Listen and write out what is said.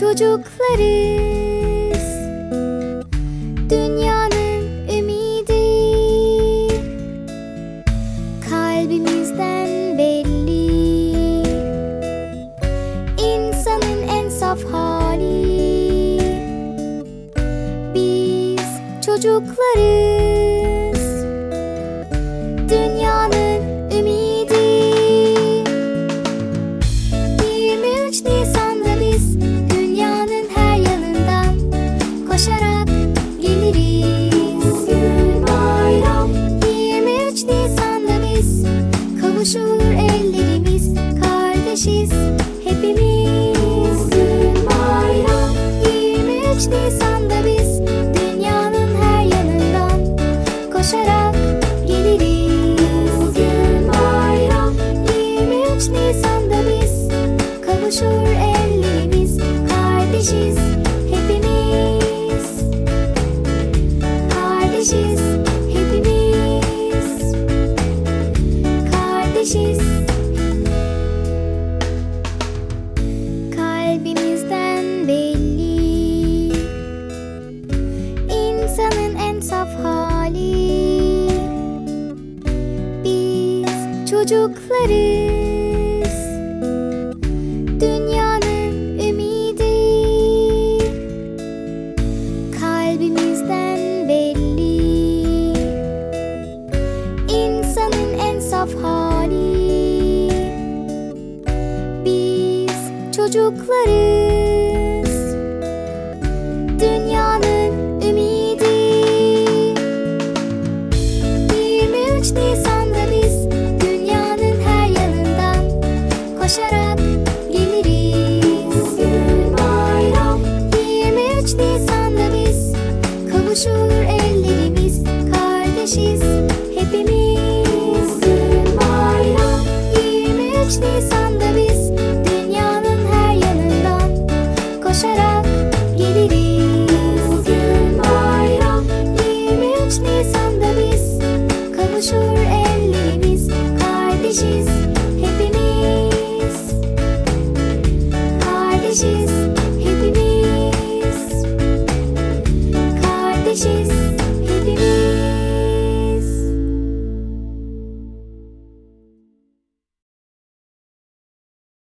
çocuklarız. Dünyanın ümidi Kalbimizden belli. İnsanın en saf hali. Biz çocuklarız kavuşur ellerimiz, kardeşiz hepimiz. Bugün bayram. 23 Nisan'da biz dünyanın her yanından koşarak geliriz. Bugün bayram. 23 Nisan'da biz kavuşur ellerimiz, kardeşiz hepimiz. Kardeşiz çocuklarız. Dünyanın ümidi Kalbimizden belli. İnsanın en saf hali. Biz çocuklarız kavuşur ellerimiz, kardeşiz hepimiz. Bugün bayram. 23 Nisan'da biz dünyanın her yanından koşarak geliriz. Bugün bayram. 23 Nisan'da biz kavuşur